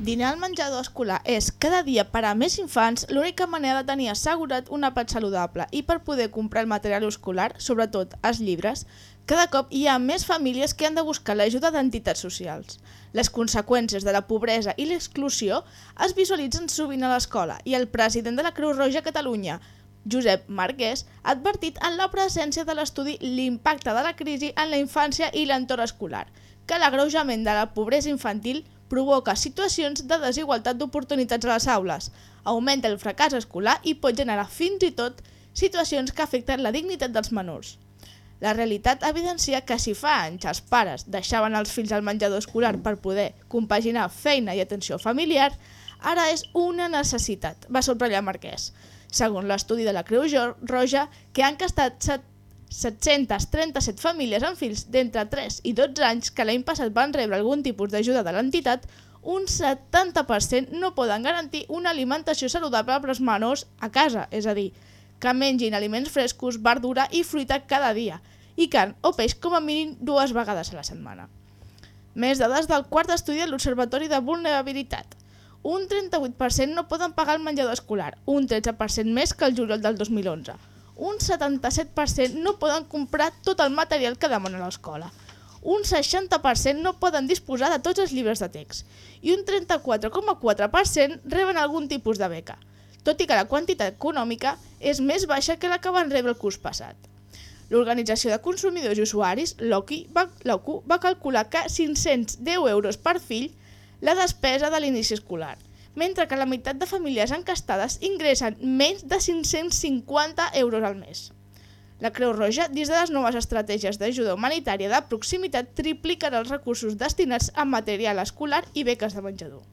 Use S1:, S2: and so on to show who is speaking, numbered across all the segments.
S1: Dinar al menjador escolar és, cada dia per a més infants, l'única manera de tenir assegurat un àpat saludable i per poder comprar el material escolar, sobretot els llibres, cada cop hi ha més famílies que han de buscar l'ajuda d'entitats socials. Les conseqüències de la pobresa i l'exclusió es visualitzen sovint a l'escola i el president de la Creu Roja Catalunya, Josep Marquès, ha advertit en la presència de l'estudi l'impacte de la crisi en la infància i l'entorn escolar, que l'agreujament de la pobresa infantil provoca situacions de desigualtat d'oportunitats a les aules, augmenta el fracàs escolar i pot generar fins i tot situacions que afecten la dignitat dels menors. La realitat evidencia que si fa anys els pares deixaven els fills al menjador escolar per poder compaginar feina i atenció familiar, ara és una necessitat, va subratllar Marquès. Segons l'estudi de la Creu Roja, que han castat set- 737 famílies amb fills d'entre 3 i 12 anys que l'any passat van rebre algun tipus d'ajuda de l'entitat, un 70% no poden garantir una alimentació saludable per als menors a casa, és a dir, que mengin aliments frescos, verdura i fruita cada dia, i carn o peix com a mínim dues vegades a la setmana. Més dades del quart estudi de l'Observatori de Vulnerabilitat. Un 38% no poden pagar el menjador escolar, un 13% més que el juliol del 2011. Un 77% no poden comprar tot el material que demana l'escola. Un 60% no poden disposar de tots els llibres de text. I un 34,4% reben algun tipus de beca, tot i que la quantitat econòmica és més baixa que la que van rebre el curs passat. L'Organització de Consumidors i Usuaris, l'OCU, va, va calcular que 510 euros per fill la despesa de l'inici escolar, mentre que la meitat de famílies encastades ingressen menys de 550 euros al mes. La Creu Roja, dins de les noves estratègies d'ajuda humanitària de proximitat, triplicarà els recursos destinats a material escolar i beques de menjador.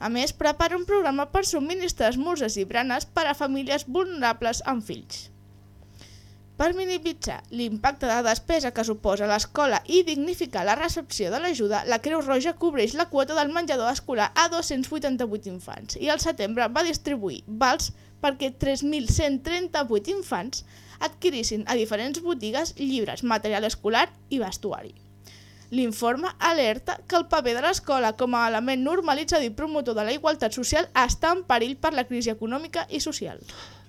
S1: A més, prepara un programa per subministrar esmorzars i branes per a famílies vulnerables amb fills. Per minimitzar l'impacte de despesa que suposa l'escola i dignificar la recepció de l'ajuda, la Creu Roja cobreix la quota del menjador escolar a 288 infants i al setembre va distribuir vals perquè 3.138 infants adquirissin a diferents botigues llibres, material escolar i vestuari. L'informe alerta que el paper de l'escola com a element normalitzador i promotor de la igualtat social està en perill per la crisi econòmica i social.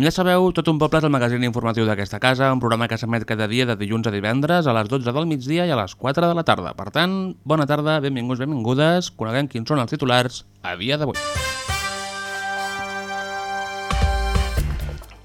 S2: Com ja sabeu, Tot un poble és el magazín informatiu d'aquesta casa, un programa que s'emet cada dia de dilluns a divendres a les 12 del migdia i a les 4 de la tarda. Per tant, bona tarda, benvinguts, benvingudes, coneguem quins són els titulars a dia d'avui.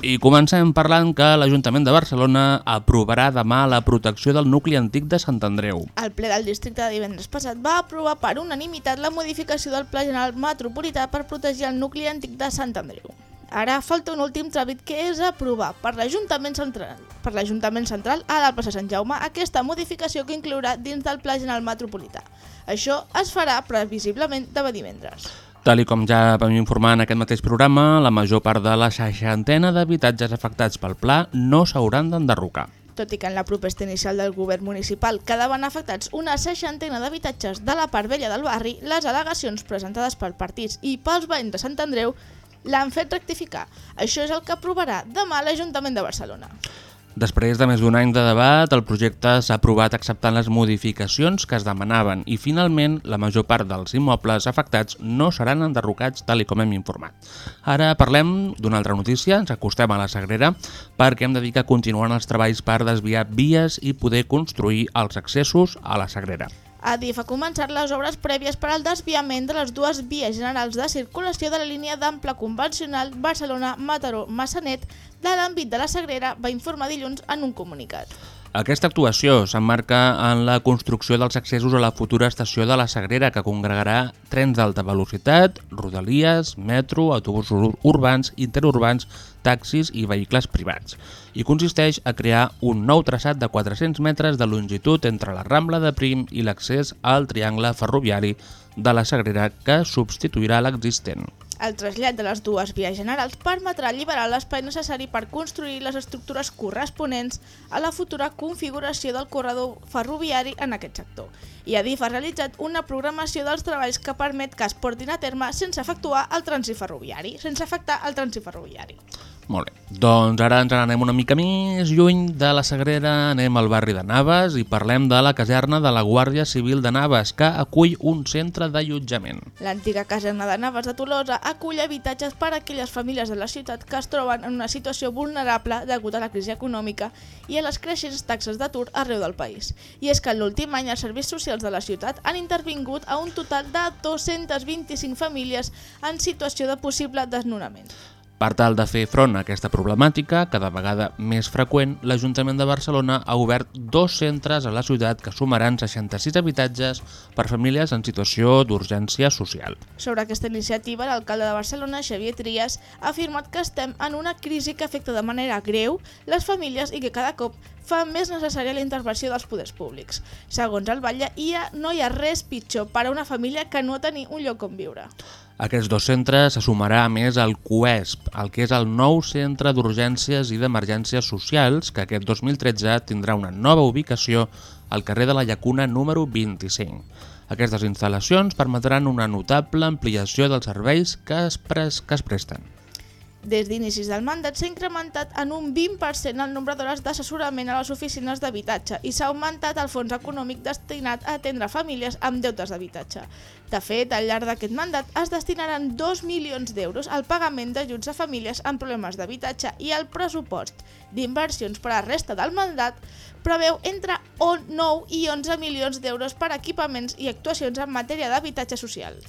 S2: I comencem parlant que l'Ajuntament de Barcelona aprovarà demà la protecció del nucli antic de Sant Andreu.
S1: El ple del districte de divendres passat va aprovar per unanimitat la modificació del Pla General Metropolità per protegir el nucli antic de Sant Andreu. Ara falta un últim tràmit que és aprovar per l'Ajuntament Central, per l'Ajuntament Central a la plaça Sant Jaume aquesta modificació que inclourà dins del Pla General Metropolità. Això es farà previsiblement demà divendres.
S2: Tal com ja vam informar en aquest mateix programa, la major part de la seixantena d'habitatges afectats pel pla no s'hauran d'enderrocar.
S1: Tot i que en la proposta inicial del govern municipal quedaven afectats una seixantena d'habitatges de la part vella del barri, les al·legacions presentades per partits i pels veïns de Sant Andreu l'han fet rectificar. Això és el que aprovarà demà l'Ajuntament de Barcelona.
S2: Després de més d'un any de debat, el projecte s'ha aprovat acceptant les modificacions que es demanaven i finalment la major part dels immobles afectats no seran enderrocats tal i com hem informat. Ara parlem d'una altra notícia, ens acostem a la Sagrera perquè hem de dir que continuen els treballs per desviar vies i poder construir els accessos a la Sagrera.
S1: Adif ha començat les obres prèvies per al desviament de les dues vies generals de circulació de la línia d'ample convencional Barcelona-Mataró-Massanet de l'àmbit de la Sagrera, va informar dilluns en un comunicat.
S2: Aquesta actuació s'emmarca en la construcció dels accessos a la futura estació de la Sagrera, que congregarà trens d'alta velocitat, rodalies, metro, autobusos urbans, interurbans, taxis i vehicles privats. I consisteix a crear un nou traçat de 400 metres de longitud entre la Rambla de Prim i l'accés al triangle ferroviari de la Sagrera que substituirà l'existent.
S1: El trasllat de les dues vies generals permetrà alliberar l'espai necessari per construir les estructures corresponents a la futura configuració del corredor ferroviari en aquest sector. I Adif ha realitzat una programació dels treballs que permet que es portin a terme sense efectuar el trànsit ferroviari, sense afectar el trànsit ferroviari.
S2: Molt bé, doncs ara ens n'anem una mica més lluny de la Sagrera, anem al barri de Naves i parlem de la caserna de la Guàrdia Civil de Naves, que acull un centre d'allotjament.
S1: L'antiga caserna de Naves de Tolosa acull habitatges per a aquelles famílies de la ciutat que es troben en una situació vulnerable degut a la crisi econòmica i a les creixents taxes d'atur arreu del país. I és que l'últim any els serveis socials de la ciutat han intervingut a un total de 225 famílies en situació de possible desnonament.
S2: Per tal de fer front a aquesta problemàtica, cada vegada més freqüent, l'Ajuntament de Barcelona ha obert dos centres a la ciutat que sumaran 66 habitatges per famílies en situació d'urgència social.
S1: Sobre aquesta iniciativa, l'alcalde de Barcelona, Xavier Trias, ha afirmat que estem en una crisi que afecta de manera greu les famílies i que cada cop fa més necessària la intervenció dels poders públics. Segons el Batlle, no hi ha res pitjor per a una família que no tenir un lloc on viure.
S2: Aquests dos centres se sumarà a més al CUESP, el que és el nou Centre d'Urgències i d'Emergències Socials, que aquest 2013 tindrà una nova ubicació al carrer de la Llacuna número 25. Aquestes instal·lacions permetran una notable ampliació dels serveis que es, pres que es presten.
S1: Des d'inicis del mandat s'ha incrementat en un 20% el nombre d'hores d'assessorament a les oficines d'habitatge i s'ha augmentat el fons econòmic destinat a atendre famílies amb deutes d'habitatge. De fet, al llarg d'aquest mandat es destinaran 2 milions d'euros al pagament d'ajuts a famílies amb problemes d'habitatge i el pressupost d'inversions per a la resta del mandat preveu entre 9 i 11 milions d'euros per a equipaments i actuacions en matèria d'habitatge social.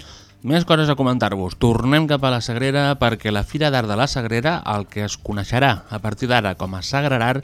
S2: Més coses a comentar-vos. Tornem cap a la Sagrera perquè la Fira d'Art de la Sagrera, el que es coneixerà a partir d'ara com a Sagrarar,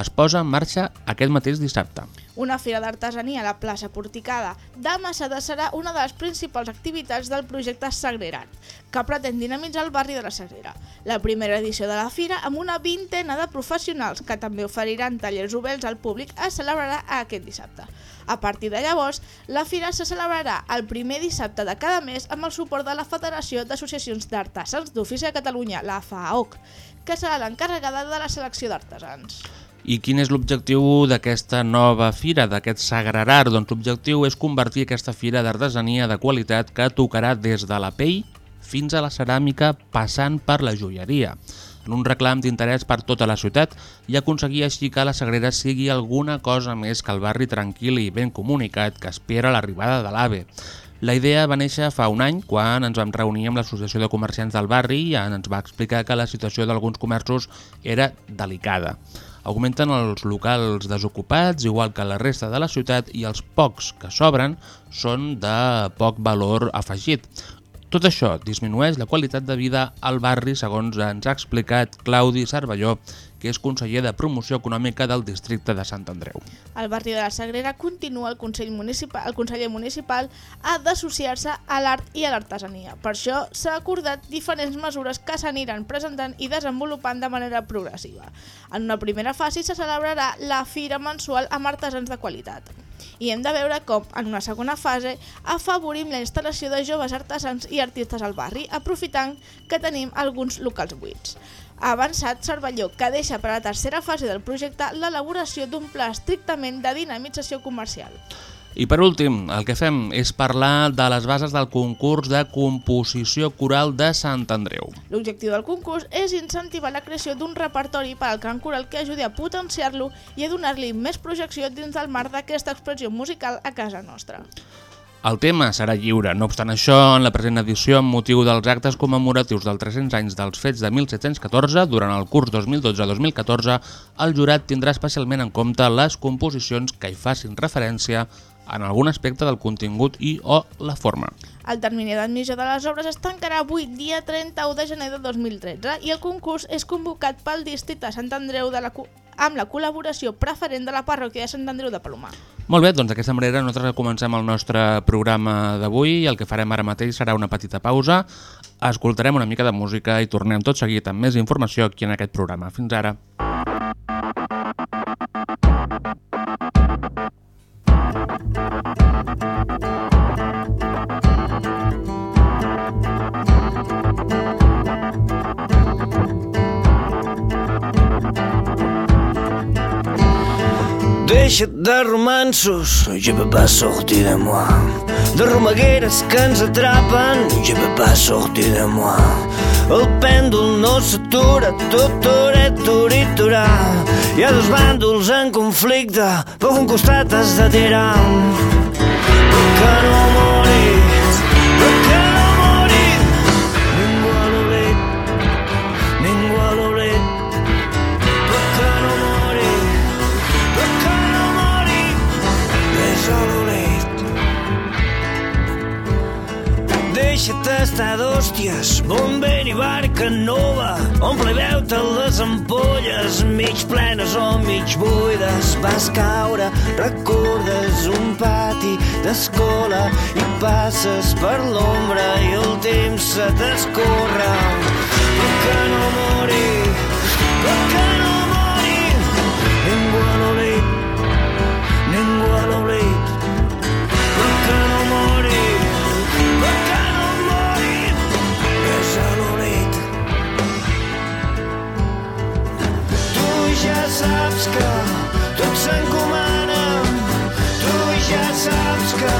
S2: es posa en marxa aquest mateix dissabte.
S1: Una fira d'artesania a la plaça Porticada de Massada serà una de les principals activitats del projecte Sagrerat, que pretén dinamitzar el barri de la Sagrera. La primera edició de la fira, amb una vintena de professionals que també oferiran tallers oberts al públic, es celebrarà aquest dissabte. A partir de llavors, la fira se celebrarà el primer dissabte de cada mes amb el suport de la Federació d'Associacions d'Artesans d'Ofici de Catalunya, la FAOC, que serà l'encarregada de la selecció d'artesans.
S2: I quin és l'objectiu d'aquesta nova fira, d'aquest Sagrarar? Doncs l'objectiu és convertir aquesta fira d'artesania de qualitat que tocarà des de la pell fins a la ceràmica passant per la joieria en un reclam d'interès per tota la ciutat i aconseguir així que la Sagrera sigui alguna cosa més que el barri tranquil i ben comunicat que espera l'arribada de l'AVE. La idea va néixer fa un any quan ens vam reunir amb l'Associació de Comerciants del barri i ens va explicar que la situació d'alguns comerços era delicada. Augmenten els locals desocupats, igual que la resta de la ciutat, i els pocs que sobren són de poc valor afegit. Tot això disminueix la qualitat de vida al barri, segons ens ha explicat Claudi Cervelló, que és conseller de Promoció Econòmica del districte de Sant Andreu.
S1: Al barri de la Sagrera continua el Consell Municipal, el conseller municipal ha d'associar-se a l'art i a l'artesania. Per això s'ha acordat diferents mesures que s'aniran presentant i desenvolupant de manera progressiva. En una primera fase se celebrarà la fira mensual amb artesans de qualitat. I hem de veure com, en una segona fase, afavorim la instal·lació de joves artesans i artistes al barri, aprofitant que tenim alguns locals buits. Ha avançat Cervelló, que deixa per a la tercera fase del projecte l'elaboració d'un pla estrictament de dinamització comercial.
S2: I per últim, el que fem és parlar de les bases del concurs de composició coral de Sant Andreu.
S1: L'objectiu del concurs és incentivar la creació d'un repertori per al cant coral que ajudi a potenciar-lo i a donar-li més projecció dins del marc d'aquesta expressió musical a casa nostra.
S2: El tema serà lliure. No obstant això, en la present edició, amb motiu dels actes commemoratius dels 300 anys dels fets de 1714, durant el curs 2012-2014, el jurat tindrà especialment en compte les composicions que hi facin referència en algun aspecte del contingut i o la forma.
S1: El termini d'admissió de les obres es tancarà avui, dia 31 de gener de 2013, i el concurs és convocat pel districte Sant Andreu de la, amb la col·laboració preferent de la parròquia de Sant Andreu de Palomar.
S2: Molt bé, doncs d'aquesta manera nosaltres comencem el nostre programa d'avui i el que farem ara mateix serà una petita pausa, escoltarem una mica de música i tornem tot seguit amb més informació aquí en aquest programa. Fins ara.
S3: Deixa't de romansos, je peux pas sortir de moi. De romagueres que ens atrapen, je peux pas sortir de moi. El pèndol no s'atura, tot toret, turiturà. Hi ha dos bàndols en conflicte, per un costat has de tirar. Que no morir, estar d'hòsties, vent i barca nova. Omple veu-te les ampolles, mig plenes o mig buides. Vas caure, recordes un pati d'escola i passes per l'ombra i el temps se t'escorre. Per què no morir? Per què no morir? Ningú a l'oblit, ningú a l'oblit. Saps que tot s'encomana. Tu ja saps que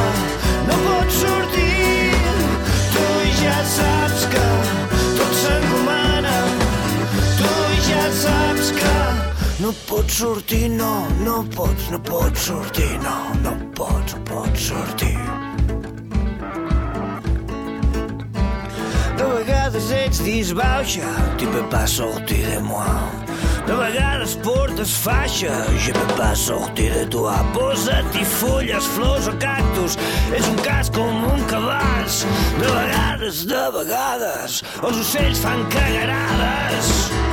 S3: no pots sortir. Tu ja saps que tot s'encomana. Tu ja saps que no pots sortir, no, no pots, no pots sortir, no, no pots, no pots sortir. De vegades ets disbauxa, peux pas sortir de moi. De vegades portes faixa, je peux pas sortir de toi. Posa-t'hi fulles, flors o cactus, és un cas com un cabàs. De vegades, de vegades, els ocells fan cagarades.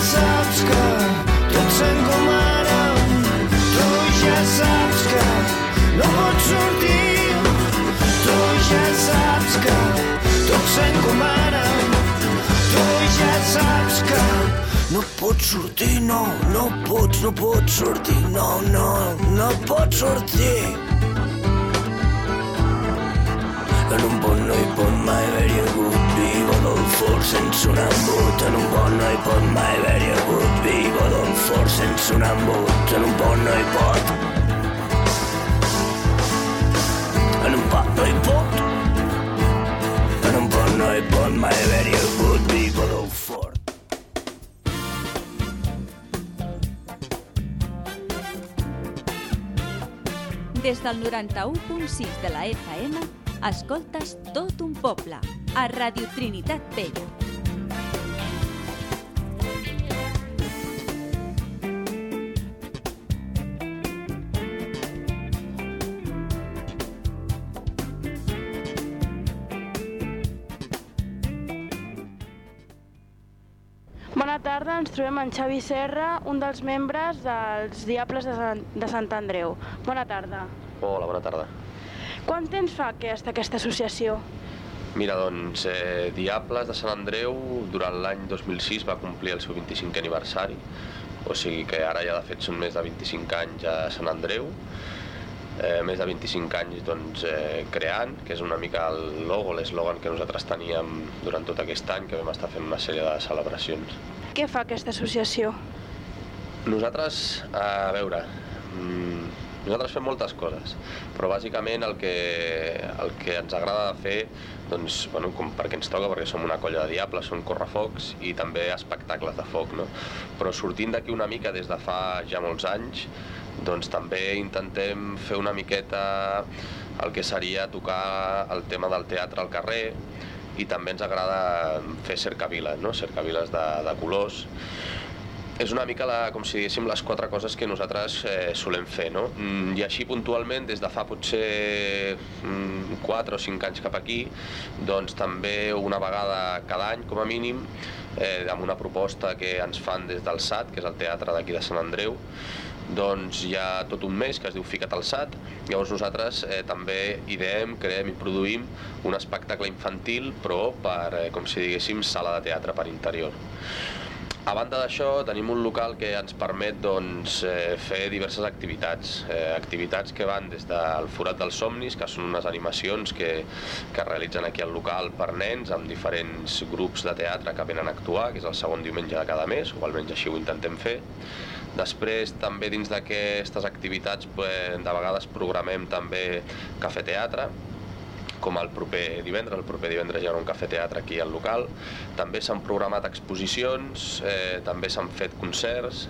S3: Saps que tot s'encomana. Tu ja saps que no pots sortir. Tu ja saps que tot s'encomana. Tu ja saps que no pots sortir, no, no pots, no pots sortir, no, no, no pots sortir. En un pont no hi pot mai haver-hi del fort sense un embut en un pont no hi pot mai haver-hi hagut vigo d'un fort sense un embut en un pont no hi pot. En un pont no hi pot. En un pont no hi pot mai haver-hi hagut vigo d'un fort
S4: Des del 91.6 de la FM, escoltes tot un poble a Radio Trinitat Vella.
S5: Bona tarda, ens trobem en Xavi Serra, un dels membres dels Diables de Sant, de Sant Andreu. Bona tarda.
S6: Hola, bona tarda.
S5: Quant temps fa que està aquesta associació?
S6: Mira, doncs, eh, Diables de Sant Andreu durant l'any 2006 va complir el seu 25è aniversari, o sigui que ara ja de fet són més de 25 anys a Sant Andreu, eh, més de 25 anys doncs, eh, creant, que és una mica el logo, l'eslògan que nosaltres teníem durant tot aquest any, que vam estar fent una sèrie de celebracions.
S5: Què fa aquesta associació?
S6: Nosaltres, a veure, mm, nosaltres fem moltes coses, però bàsicament el que, el que ens agrada fer, doncs, bueno, com perquè ens toca, perquè som una colla de diables, som correfocs i també espectacles de foc, no? Però sortint d'aquí una mica des de fa ja molts anys, doncs també intentem fer una miqueta el que seria tocar el tema del teatre al carrer i també ens agrada fer cercaviles, no? cercaviles de, de colors és una mica la, com si diguéssim les quatre coses que nosaltres eh, solem fer, no? Mm, I així puntualment, des de fa potser mm, 4 o 5 anys cap aquí, doncs també una vegada cada any, com a mínim, eh, amb una proposta que ens fan des del SAT, que és el teatre d'aquí de Sant Andreu, doncs hi ha tot un mes que es diu Fica't al SAT, llavors nosaltres eh, també ideem, creem i produïm un espectacle infantil, però per, eh, com si diguéssim, sala de teatre per interior. A banda d'això, tenim un local que ens permet doncs, eh, fer diverses activitats. Eh, activitats que van des del Forat dels Somnis, que són unes animacions que, que realitzen aquí al local per nens, amb diferents grups de teatre que venen a actuar, que és el segon diumenge de cada mes, o almenys així ho intentem fer. Després, també dins d'aquestes activitats, de vegades programem també cafè teatre, com el proper divendres, el proper divendres hi haurà un cafè teatre aquí al local. També s'han programat exposicions, eh, també s'han fet concerts,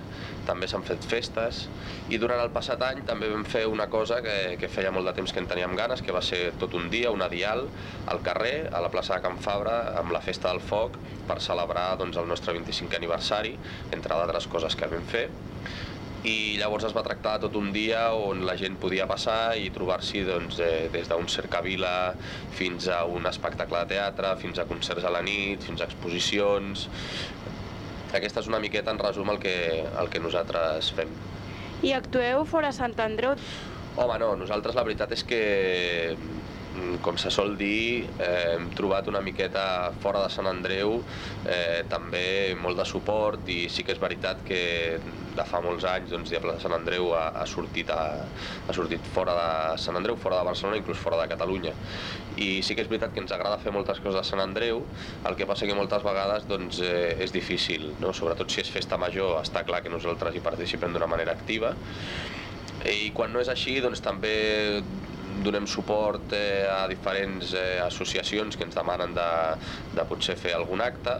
S6: també s'han fet festes i durant el passat any també vam fer una cosa que, que feia molt de temps que en teníem ganes, que va ser tot un dia, una dial, al carrer, a la plaça de Can Fabra, amb la Festa del Foc, per celebrar doncs, el nostre 25è aniversari, entre d'altres coses que vam fer i llavors es va tractar tot un dia on la gent podia passar i trobar-s'hi doncs, eh, des d'un cercavila fins a un espectacle de teatre, fins a concerts a la nit, fins a exposicions... Aquesta és una miqueta, en resum, el que, el que nosaltres fem.
S5: I actueu fora Sant Andreu?
S6: Home, no, nosaltres la veritat és que com se sol dir, eh, hem trobat una miqueta fora de Sant Andreu eh, també molt de suport i sí que és veritat que de fa molts anys doncs, Diables de Sant Andreu ha, ha, sortit a, ha sortit fora de Sant Andreu, fora de Barcelona, inclús fora de Catalunya. I sí que és veritat que ens agrada fer moltes coses a Sant Andreu, el que passa que moltes vegades doncs, eh, és difícil, no? sobretot si és festa major, està clar que nosaltres hi participem d'una manera activa, i quan no és així, doncs també donem suport eh, a diferents eh, associacions que ens demanen de, de potser fer algun acte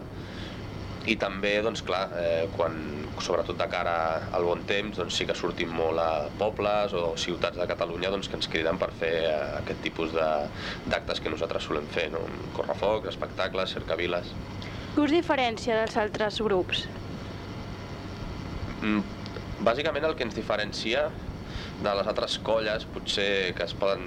S6: i també, doncs clar, eh, quan, sobretot de cara al bon temps, doncs sí que sortim molt a pobles o ciutats de Catalunya doncs, que ens criden per fer eh, aquest tipus d'actes que nosaltres solem fer, no? correfocs, espectacles, cercaviles.
S5: Què us diferencia dels altres grups?
S6: Mm, Bàsicament el que ens diferencia de les altres colles, potser que es poden,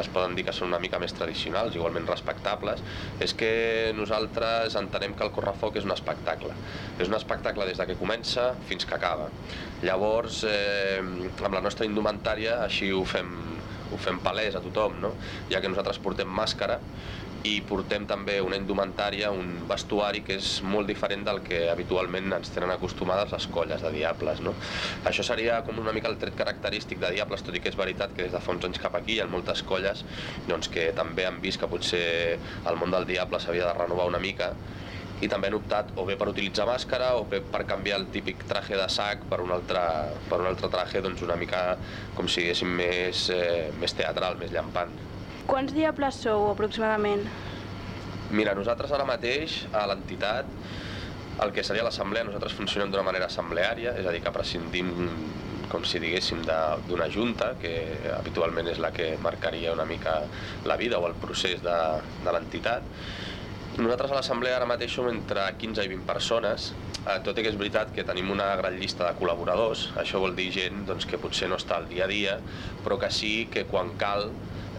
S6: es poden dir que són una mica més tradicionals, igualment respectables, és que nosaltres entenem que el correfoc és un espectacle. És un espectacle des de que comença fins que acaba. Llavors, eh, amb la nostra indumentària, així ho fem, ho fem palès a tothom, no? ja que nosaltres portem màscara i portem també una indumentària, un vestuari que és molt diferent del que habitualment ens tenen acostumades les colles de Diables. No? Això seria com una mica el tret característic de Diables, tot i que és veritat que des de fa uns anys cap aquí hi ha moltes colles doncs, que també han vist que potser el món del Diable s'havia de renovar una mica i també han optat o bé per utilitzar màscara o bé per canviar el típic traje de sac per un altre, per un altre traje doncs una mica com si diguéssim més, eh, més teatral, més llampant.
S5: Quants diables sou aproximadament?
S6: Mira, nosaltres ara mateix a l'entitat el que seria l'assemblea, nosaltres funcionem d'una manera assembleària, és a dir, que prescindim com si diguéssim d'una junta, que habitualment és la que marcaria una mica la vida o el procés de, de l'entitat. Nosaltres a l'assemblea ara mateix som entre 15 i 20 persones, eh, tot i que és veritat que tenim una gran llista de col·laboradors, això vol dir gent doncs, que potser no està al dia a dia, però que sí que quan cal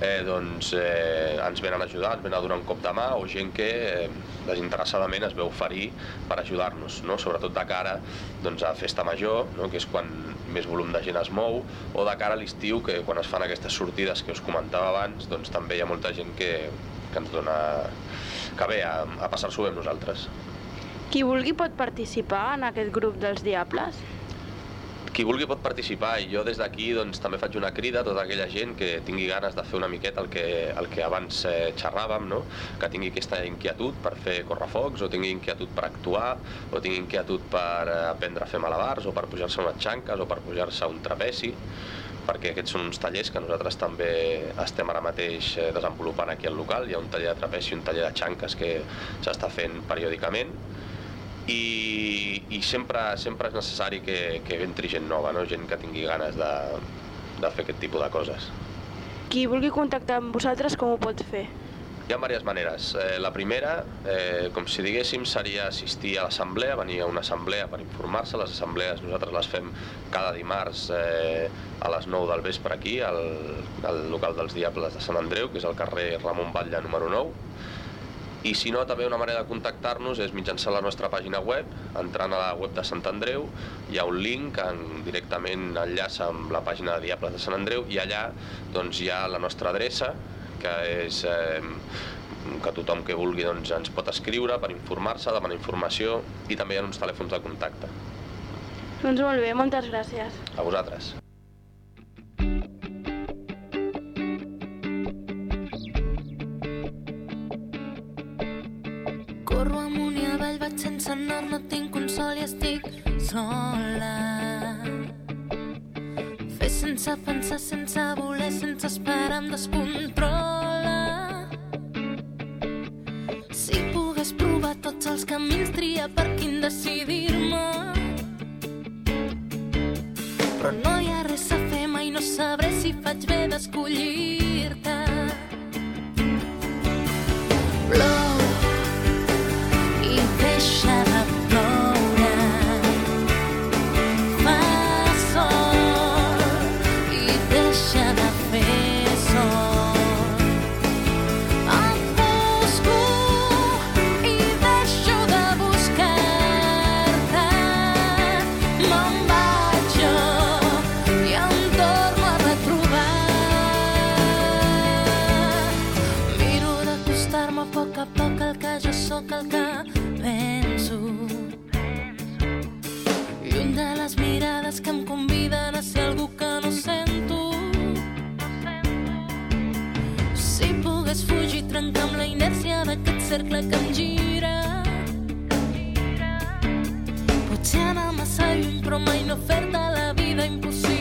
S6: eh, doncs, eh, ens venen a ajudar, ens venen a donar un cop de mà, o gent que eh, desinteressadament es veu oferir per ajudar-nos, no? sobretot de cara doncs, a festa major, no? que és quan més volum de gent es mou, o de cara a l'estiu, que quan es fan aquestes sortides que us comentava abans, doncs també hi ha molta gent que, que ens dona que ve a, a passar-s'ho bé amb nosaltres.
S5: Qui vulgui pot participar en aquest grup dels Diables?
S6: Qui vulgui pot participar i jo des d'aquí doncs, també faig una crida a tota aquella gent que tingui ganes de fer una miqueta el que, el que abans eh, xerràvem, no? que tingui aquesta inquietud per fer correfocs o tingui inquietud per actuar o tingui inquietud per eh, aprendre a fer malabars o per pujar-se unes xanques o per pujar-se un trapeci perquè aquests són uns tallers que nosaltres també estem ara mateix eh, desenvolupant aquí al local. Hi ha un taller de trapeci i un taller de xanques que s'està fent periòdicament i, i sempre, sempre és necessari que, que entri gent nova, no? gent que tingui ganes de, de fer aquest tipus de coses.
S5: Qui vulgui contactar amb vosaltres com ho pot fer?
S6: Hi ha diverses maneres. Eh, la primera, eh, com si diguéssim, seria assistir a l'assemblea, venir a una assemblea per informar-se. Les assemblees nosaltres les fem cada dimarts eh, a les 9 del vespre aquí, al, al local dels Diables de Sant Andreu, que és al carrer Ramon Batlle número 9. I si no, també una manera de contactar-nos és mitjançant la nostra pàgina web, entrant a la web de Sant Andreu, hi ha un link que en, directament enllaça amb la pàgina de Diables de Sant Andreu i allà doncs, hi ha la nostra adreça, que és eh, que tothom que vulgui doncs, ens pot escriure per informar-se, demanar informació i també hi ha uns telèfons de contacte.
S5: Doncs molt bé, moltes gràcies.
S6: A vosaltres.
S7: Corro amunt i avall, vaig sense nord, no tinc consol i estic sola. Fer sense pensar, sense voler, sense esperar, em descontrola. Si pogués provar tots els camins, tria per quin decidir-me. Però no hi ha res a fer, mai no sabré si faig bé d'escollir-te. I deixa cercle que em gira. Potser anar massa lluny, però mai no fer-te la vida impossible.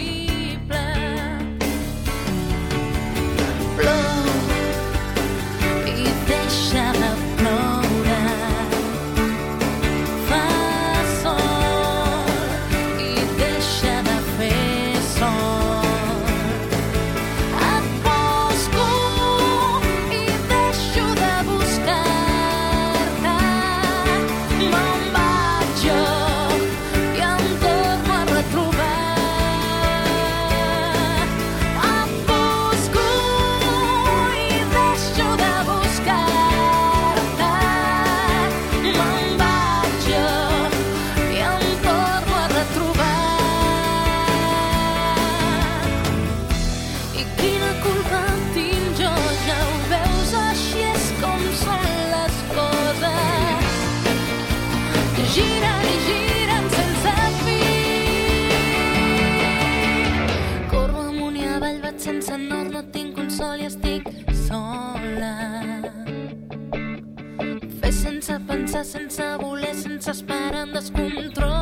S7: Sense voler, sense esperar, em descontrola.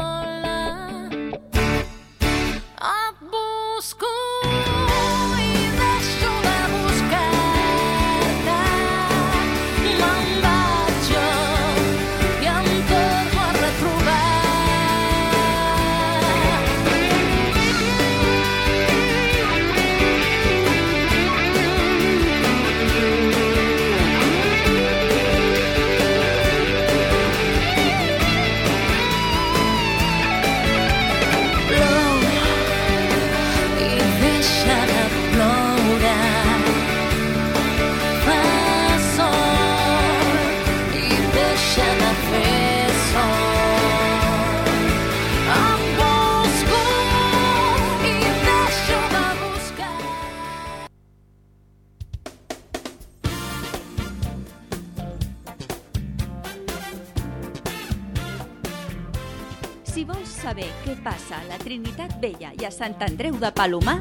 S4: Passa a la Trinitat Vella i a Sant Andreu de Palomar,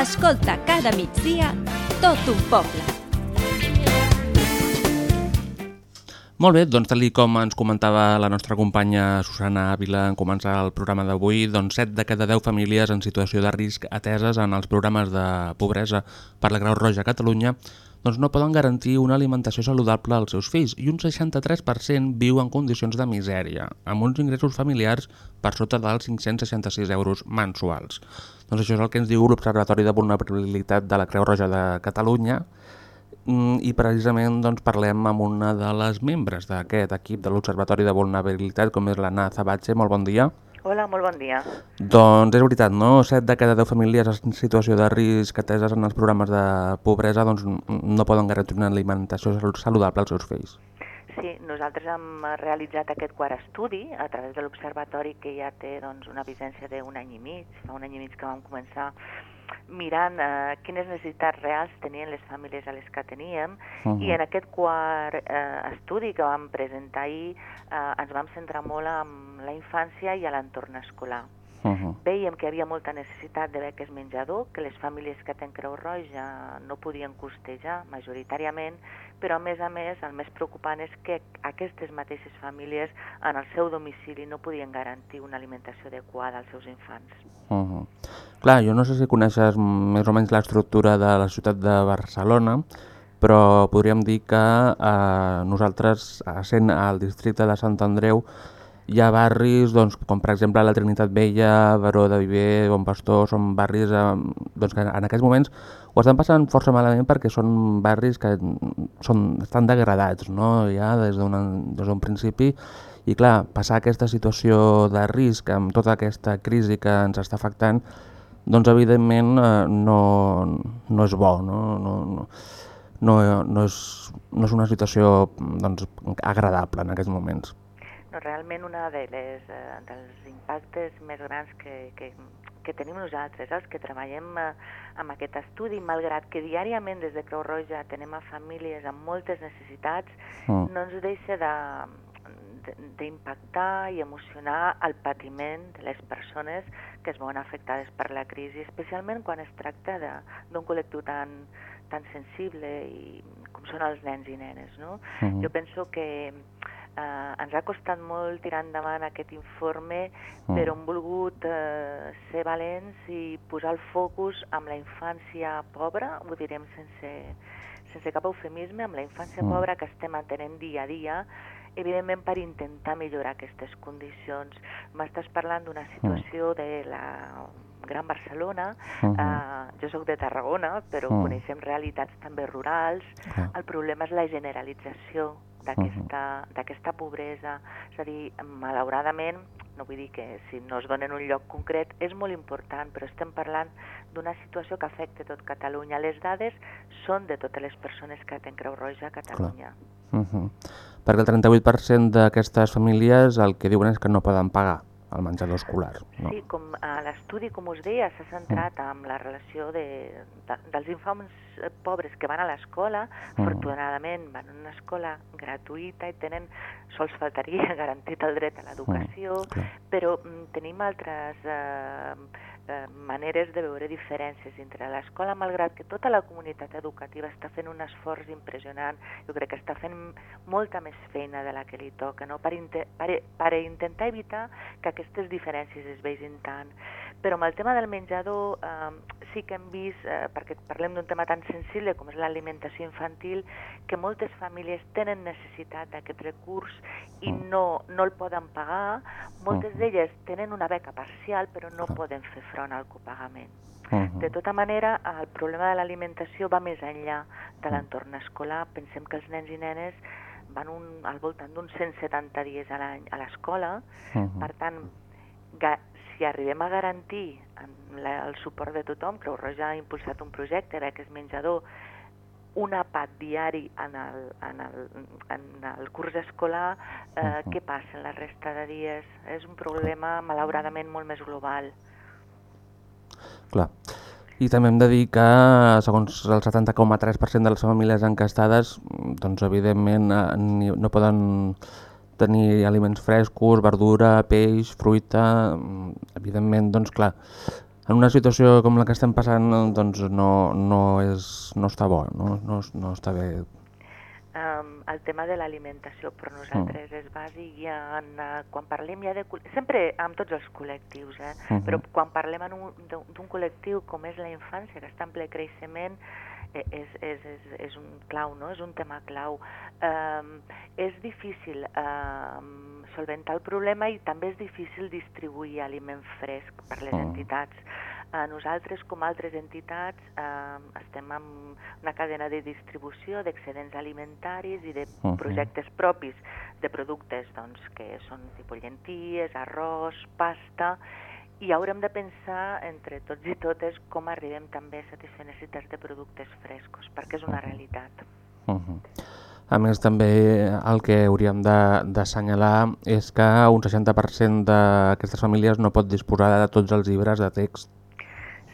S4: escolta cada migdia tot un poble.
S2: Molt bé, doncs tal com ens comentava la nostra companya Susana Ávila en començar el programa d'avui, doncs 7 de cada 10 famílies en situació de risc ateses en els programes de pobresa per la Creu Roja a Catalunya doncs no poden garantir una alimentació saludable als seus fills i un 63% viu en condicions de misèria, amb uns ingressos familiars per sota dels 566 euros mensuals. Doncs això és el que ens diu l'Observatori de Vulnerabilitat de la Creu Roja de Catalunya, Mm, i precisament doncs, parlem amb una de les membres d'aquest equip de l'Observatori de Vulnerabilitat, com és l'Anna Zabatxe. Molt bon dia.
S8: Hola, molt bon dia.
S2: Doncs és veritat, no? 7 de cada 10 famílies en situació de risc ateses en els programes de pobresa doncs, no poden garantir una alimentació saludable als seus fills.
S8: Sí, nosaltres hem realitzat aquest quart estudi a través de l'Observatori que ja té doncs, una vigència d'un any i mig, fa un any i mig que vam començar mirant eh, quines necessitats reals tenien les famílies a les que teníem uh -huh. i en aquest quart eh, estudi que vam presentar ahir eh, ens vam centrar molt en la infància i a l'entorn escolar. Uh -huh. Veiem que havia molta necessitat de beques menjador, que les famílies que tenen Creu Roja no podien costejar majoritàriament, però a més a més el més preocupant és que aquestes mateixes famílies en el seu domicili no podien garantir una alimentació adequada als seus infants.
S2: Uh -huh. Clar, jo no sé si coneixes més o menys l'estructura de la ciutat de Barcelona, però podríem dir que eh, nosaltres, sent al districte de Sant Andreu, hi ha barris, doncs, com per exemple la Trinitat Vella, Baró de Viver, Bon Pastor, són barris eh, doncs, que en aquests moments ho estan passant força malament perquè són barris que són, estan degradats no? ja des d'un principi i clar, passar aquesta situació de risc amb tota aquesta crisi que ens està afectant, doncs evidentment eh, no, no és bo, no, no, no, no, no, és, no és una situació doncs, agradable en aquests moments.
S8: No, realment una de les, eh, dels impactes més grans que, que, que tenim nosaltres, els que treballem eh, amb aquest estudi, malgrat que diàriament des de Creu Roja tenem a famílies amb moltes necessitats, mm. no ens deixa de d'impactar i emocionar el patiment de les persones que es veuen afectades per la crisi, especialment quan es tracta d'un col·lectiu tan, tan sensible i com són els nens i nenes. No? Uh -huh. Jo penso que eh, ens ha costat molt tirar endavant aquest informe, -huh. però hem volgut eh, ser valents i posar el focus amb la infància pobra, ho direm sense, sense cap eufemisme, amb la infància -huh. pobra que estem atenent dia a dia, evidentment per intentar millorar aquestes condicions. M'estàs parlant d'una situació de la Gran Barcelona, uh -huh. eh, jo sóc de Tarragona, però uh -huh. coneixem realitats també rurals. Uh -huh. El problema és la generalització d'aquesta uh -huh. pobresa, és a dir, malauradament, no vull dir que si no es donen un lloc concret, és molt important, però estem parlant d'una situació que afecta tot Catalunya. Les dades són de totes les persones que tenen Creu Roja a Catalunya.
S2: Uh -huh perquè el 38% d'aquestes famílies el que diuen és que no poden pagar el menjador escolar. No?
S8: Sí, com l'estudi, com us deia, s'ha centrat mm. en la relació de, de, dels infants pobres que van a l'escola, mm. afortunadament van a una escola gratuïta i tenen, sols faltaria garantit el dret a l'educació, mm. però mm, tenim altres eh, eh, maneres de veure diferències entre l'escola, malgrat que tota la comunitat educativa està fent un esforç impressionant, jo crec que està fent molta més feina de la que li toca, no? per, per, per intentar evitar que aquestes diferències es vegin tant. Però amb el tema del menjador eh, sí que hem vist, eh, perquè parlem d'un tema tan sensible com és l'alimentació infantil, que moltes famílies tenen necessitat d'aquest recurs i mm. no, no el poden pagar. Moltes mm. d'elles tenen una beca parcial però no poden fer front al copagament. Mm-hmm. De tota manera, el problema de l'alimentació va més enllà de mm. l'entorn escolar. Pensem que els nens i nenes van un, al voltant d'uns 170 dies a l'any a l'escola, mm-hmm. per tant, si arribem a garantir la, el suport de tothom, Creu Roja ha impulsat un projecte de que és menjador un àpat diari en el, en el, en el curs escolar, eh, uh -huh. què passa en la resta de dies? És un problema, malauradament, molt més global.
S2: Clar. I també hem de dir que, segons el 70,3% de les famílies encastades, doncs, evidentment, eh, no poden tenir aliments frescos, verdura, peix, fruita... mm, Evidentment, doncs clar, en una situació com la que estem passant doncs no, no, és, no està bo, no, no, no està bé.
S8: Um, el tema de l'alimentació per nosaltres és bàsic i en, uh, quan parlem ja de... Sempre amb tots els col·lectius, eh?
S9: Mhm.
S8: però quan parlem d'un col·lectiu com és la infància, que està en ple creixement, eh, és, és, és, és un clau, no? és un tema clau. Um, és difícil um, solventar el problema i també és difícil distribuir aliment fresc per les
S9: Mm.
S8: entitats. Eh, nosaltres, com altres entitats, eh, estem en una cadena de distribució d'excedents alimentaris i de
S9: Mhm.
S8: projectes propis de productes doncs, que són tipus llenties, arròs, pasta, i haurem de pensar entre tots i totes com arribem també a satisfer necessitats de productes frescos, perquè és una realitat.
S2: Uh -huh. A més, també el que hauríem de- d'assenyalar és que un 60% d'aquestes famílies no pot disposar de tots els llibres de text.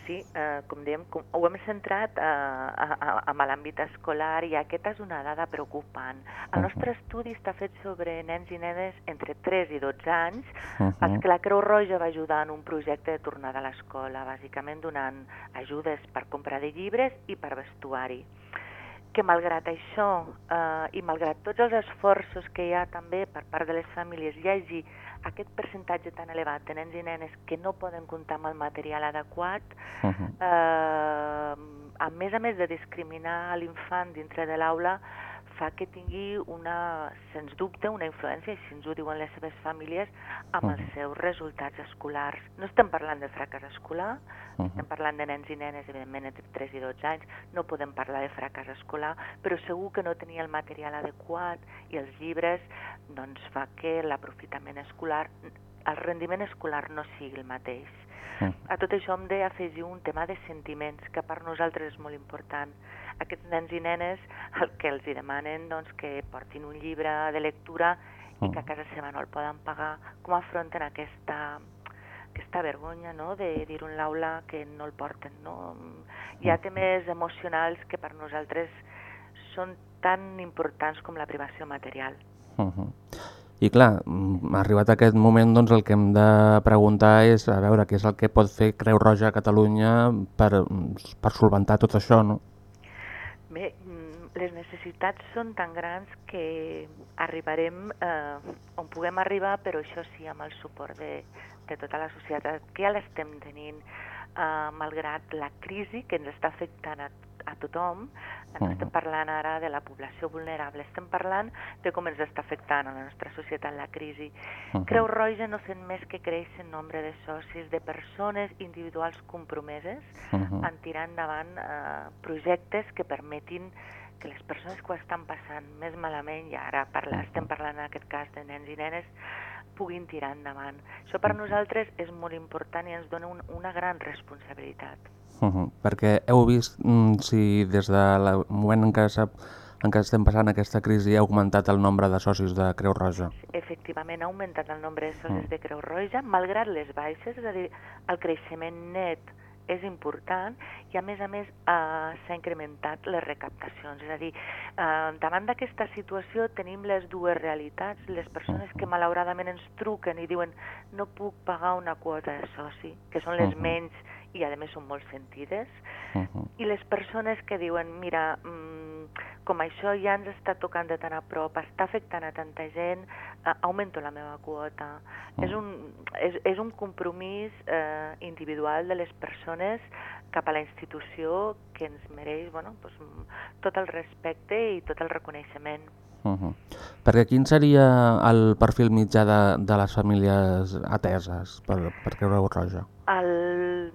S8: Sí, eh, com dèiem, com, ho hem centrat eh, a, a, amb l'àmbit escolar i aquesta és una dada preocupant. El nostre estudi està fet sobre nens i nenes entre 3 i 12 anys,
S9: Mhm.
S8: els que la Creu Roja va ajudar en un projecte de tornada a l'escola, bàsicament donant ajudes per compra de llibres i per vestuari que malgrat això eh, i malgrat tots els esforços que hi ha també per part de les famílies hi hagi aquest percentatge tan elevat de nens i nenes que no poden comptar amb el material adequat, eh, a més a més de discriminar l'infant dintre de l'aula, fa que tingui una, sens dubte, una influència, i si ens ho diuen les seves famílies, amb els seus resultats escolars. No estem parlant de fracàs escolar, estem parlant de nens i nenes, evidentment, entre 3 i 12 anys, no podem parlar de fracàs escolar, però segur que no tenia el material adequat i els llibres doncs, fa que l'aprofitament escolar, el rendiment escolar no sigui el mateix. A tot això hem d'afegir un tema de sentiments, que per nosaltres és molt important. Aquests nens i nenes el que els demanen doncs, que portin un llibre de lectura i que a casa seva no el poden pagar. Com afronten aquesta, aquesta vergonya no? de dir-ho en l'aula que no el porten? No? Hi ha temes emocionals que per nosaltres són tan importants com la privació material.
S2: Uh -huh. I clar, mm, arribat a aquest moment doncs, el que hem de preguntar és a veure què és el que pot fer Creu Roja a Catalunya per, per solventar tot això, no?
S8: Bé, mm, les necessitats són tan grans que arribarem eh, on puguem arribar, però això sí, amb el suport de, de tota la societat, que ja l'estem tenint, eh, malgrat la crisi que ens està afectant a, a tothom, no estem parlant ara de la població vulnerable, estem parlant de com ens està afectant a la nostra societat la crisi. Creu Roja no fem més que créixer en nombre de socis, de persones individuals compromeses
S9: Mhm.
S8: en tirar endavant eh, projectes que permetin que les persones que ho estan passant més malament, i ara parla, estem parlant en aquest cas de nens i nenes, puguin tirar endavant. Això per nosaltres és molt important i ens dona un, una gran responsabilitat.
S2: Uh -huh. Perquè heu vist mm, si des del moment en què, s'ha- en què estem passant aquesta crisi ha augmentat el nombre de socis de Creu Roja.
S8: Efectivament, ha augmentat el nombre de socis
S2: Mm.
S8: de Creu Roja, malgrat les baixes, és a dir, el creixement net és important i a més a més eh, s'ha incrementat les recaptacions. És a dir, eh, davant d'aquesta situació tenim les dues realitats. Les persones que malauradament ens truquen i diuen no puc pagar una quota de soci, que són les
S9: Mhm.
S8: menys i a més són molt sentides,
S2: Uh -huh.
S8: i les persones que diuen, mira, mm, com això ja ens està tocant de tan a prop, està afectant a tanta gent, augmento la meva quota. És, un, és, és un compromís eh, individual de les persones cap a la institució que ens mereix bueno, doncs, mm, tot el respecte i tot el reconeixement.
S2: Uh -huh. Perquè quin seria el perfil mitjà de, de les famílies ateses per, per Creu Roja?
S8: El...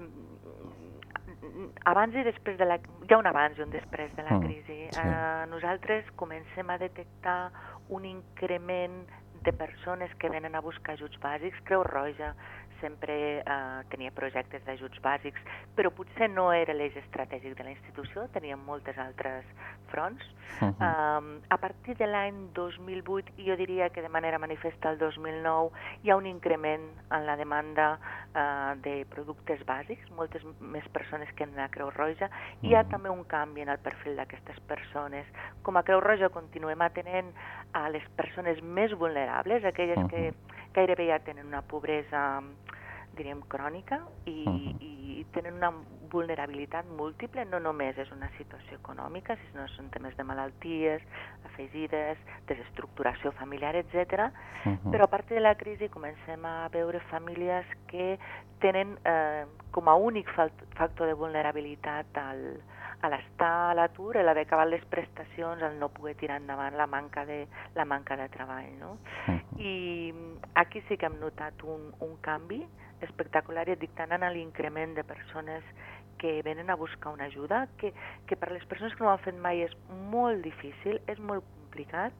S8: Abans i després de la... Hi ha un abans i un després de la
S2: Mm,
S8: crisi.
S2: sí.
S8: Eh, nosaltres comencem a detectar un increment de persones que venen a buscar ajuts bàsics. Creu Roja sempre eh, tenia projectes d'ajuts bàsics, però potser no era l'eix estratègic de la institució, teníem moltes altres fronts. Uh. -huh. um, a partir de l'any 2008, i jo diria que de manera manifesta el 2009, hi ha un increment en la demanda uh, de productes bàsics, moltes més persones que en la Creu Roja, i hi ha també un canvi en el perfil d'aquestes persones. Com a Creu Roja continuem atenent a les persones més vulnerables, aquelles uh -huh. que gairebé ja tenen una pobresa diríem crònica i, uh -huh. i tenen una vulnerabilitat múltiple, no només és una situació econòmica, sinó són temes de malalties afegides, desestructuració familiar, etc. Uh -huh. Però a partir de la crisi comencem a veure famílies que tenen eh, com a únic factor de vulnerabilitat al, a l'estar a l'atur, l'haver acabat les prestacions, el no poder tirar endavant la manca de, la manca de treball. No? Uh -huh. I aquí sí que hem notat un, un canvi espectacular i et dic tant en l'increment de persones que venen a buscar una ajuda, que, que per les persones que no ho han fet mai és molt difícil, és molt complicat,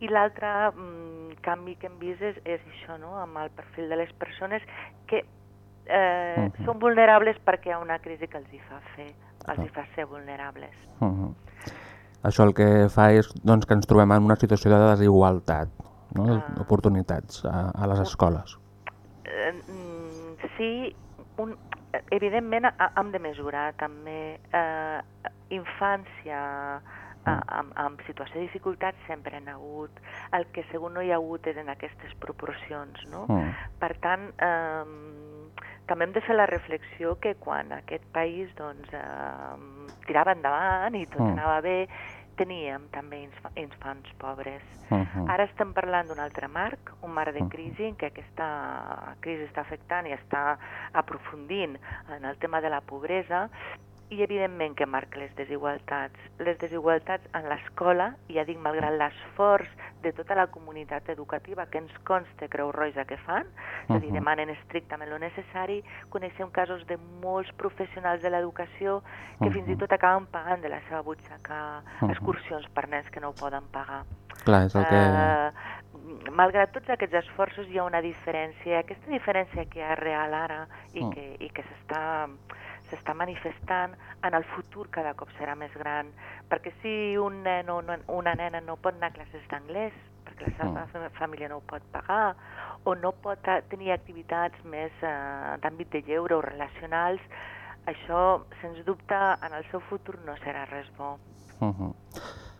S8: i l'altre mm, canvi que hem vist és, és això, no? amb el perfil de les persones que eh, uh -huh. són vulnerables perquè hi ha una crisi que els hi fa fer, els hi fa ser vulnerables.
S2: Uh -huh. Això el que fa és doncs, que ens trobem en una situació de desigualtat, no? Uh, d'oportunitats a, a les escoles.
S8: Eh, sí, un, evidentment hem de mesurar també eh, infància eh, amb, amb situació de dificultat sempre n'ha hagut. El que segur no hi ha hagut és en aquestes proporcions. No? Mm. Per tant, eh, també hem de fer la reflexió que quan aquest país doncs, eh, tirava endavant i tot mm. anava bé, teníem també inf infants pobres. Uh -huh. Ara estem parlant d'un altre marc, un marc de crisi en què aquesta crisi està afectant i està aprofundint en el tema de la pobresa i evidentment que marca les desigualtats. Les desigualtats en l'escola, ja dic, malgrat l'esforç de tota la comunitat educativa que ens consta Creu Roja que fan, és a dir, demanen estrictament el necessari, coneixem casos de molts professionals de l'educació que fins i tot acaben pagant de la seva butxaca excursions per nens que no ho poden pagar.
S2: Clar, és el que...
S8: Uh, malgrat tots aquests esforços hi ha una diferència, aquesta diferència que hi ha real ara i mm. que, i que s'està s'està manifestant, en el futur cada cop serà més gran, perquè si un nen o una nena no pot anar a classes d'anglès, perquè la seva mm. família no ho pot pagar, o no pot tenir activitats més eh, d'àmbit de lleure o relacionals, això, sens dubte, en el seu futur no serà res bo.
S2: Uh -huh.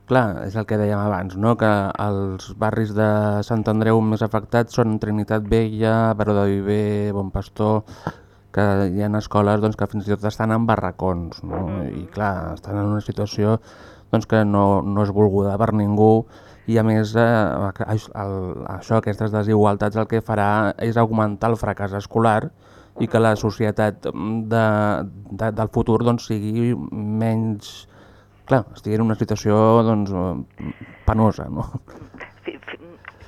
S2: Clar, és el que dèiem abans, no? que els barris de Sant Andreu més afectats són Trinitat Vella, Baró de Viver, Bon Pastor, que hi ha escoles doncs, que fins i tot estan en barracons no? Mm -hmm. i clar, estan en una situació doncs, que no, no és volguda per ningú i a més eh, el, això, aquestes desigualtats el que farà és augmentar el fracàs escolar i que la societat de, de, del futur doncs, sigui menys... Clar, estigui en una situació doncs, penosa, no?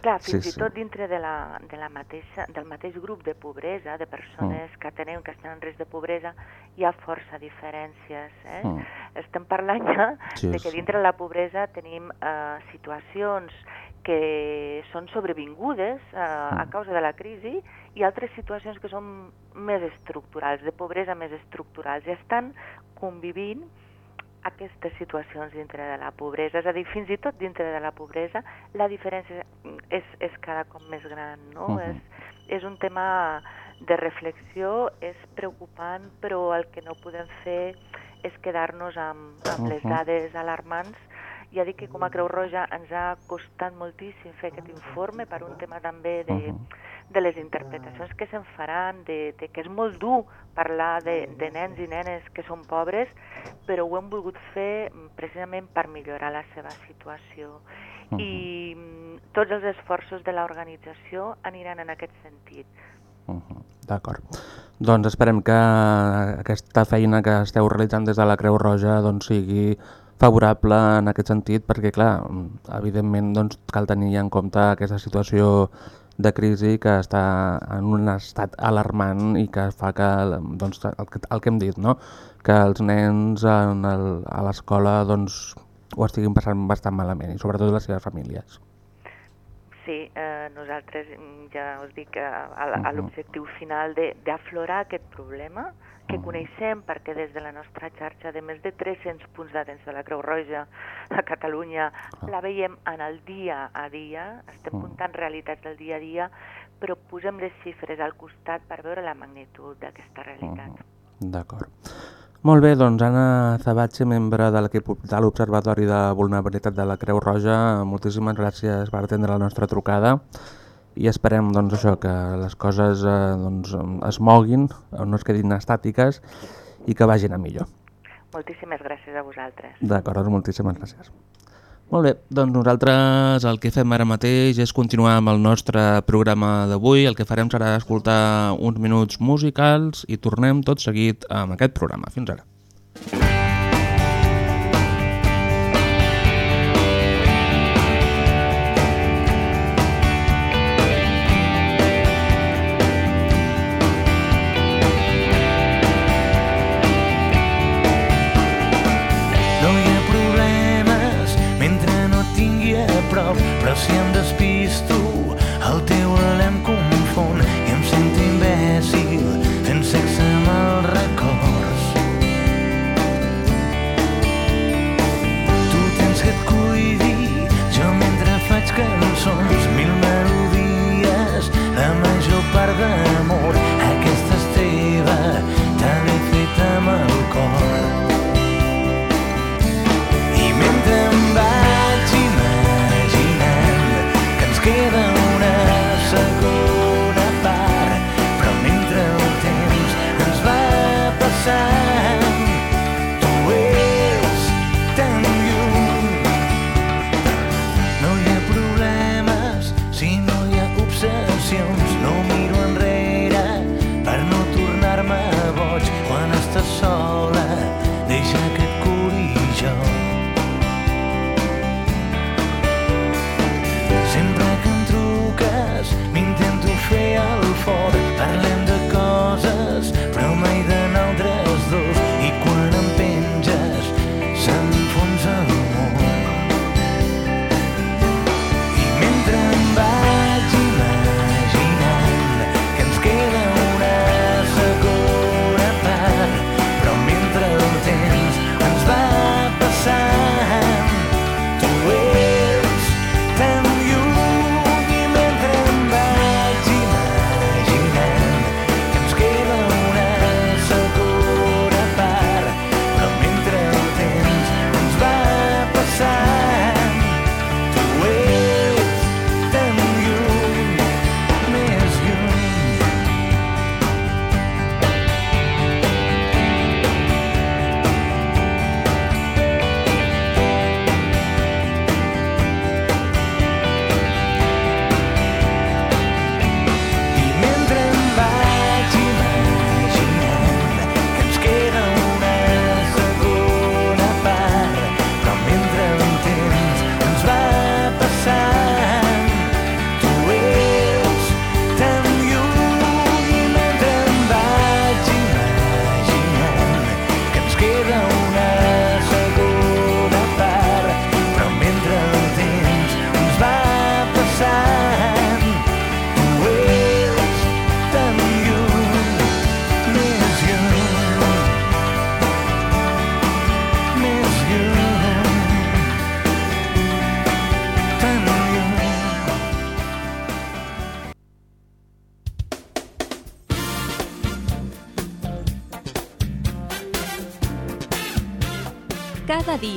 S8: Clar, fins sí, i tot dintre de la, de la mateixa, del mateix grup de pobresa, de persones mm. que tenen que estan en risc de pobresa, hi ha força diferències. Eh? Mm. Estem parlant ja sí, de que dintre de la pobresa tenim eh, situacions que són sobrevingudes eh, mm. a causa de la crisi i altres situacions que són més estructurals, de pobresa més estructurals, i estan convivint aquestes situacions dintre de la pobresa, és a dir, fins i tot dintre de la pobresa la diferència és, és cada cop més gran, no? Uh -huh. és, és un tema de reflexió, és preocupant, però el que no podem fer és quedar-nos amb, amb uh -huh. les dades alarmants ja dic que com a Creu Roja ens ha costat moltíssim fer aquest informe per un tema també de, uh -huh. de les interpretacions que se'n faran, de, de que és molt dur parlar de, de nens i nenes que són pobres, però ho hem volgut fer precisament per millorar la seva situació. Uh -huh. I tots els esforços de l'organització aniran en aquest sentit.
S2: Uh -huh. D'acord. Doncs esperem que aquesta feina que esteu realitzant des de la Creu Roja doncs, sigui favorable en aquest sentit perquè, clar, evidentment doncs, cal tenir en compte aquesta situació de crisi que està en un estat alarmant i que fa que, doncs, el, el que hem dit, no? que els nens en el, a l'escola doncs, ho estiguin passant bastant malament i sobretot les seves famílies.
S8: Sí, eh, nosaltres mm, ja us dic que l'objectiu final de- d'aflorar aquest problema que coneixem perquè des de la nostra xarxa de més de 300 punts d'atenció a la Creu Roja a Catalunya la veiem en el dia a dia, estem comptant realitats del dia a dia, però posem les xifres al costat per veure la magnitud d'aquesta realitat.
S10: D'acord. Molt bé, doncs Anna Zabatxe, membre de l'equip de l'Observatori de Vulnerabilitat de la Creu Roja, moltíssimes gràcies per atendre la nostra trucada i esperem doncs, això que les coses eh, doncs, es moguin, no es quedin estàtiques i que vagin a millor.
S8: Moltíssimes gràcies a vosaltres.
S10: D'acord, doncs moltíssimes gràcies. Molt bé, doncs nosaltres el que fem ara mateix és continuar amb el nostre programa d'avui. El que farem serà escoltar uns minuts musicals i tornem tot seguit amb aquest programa. Fins ara.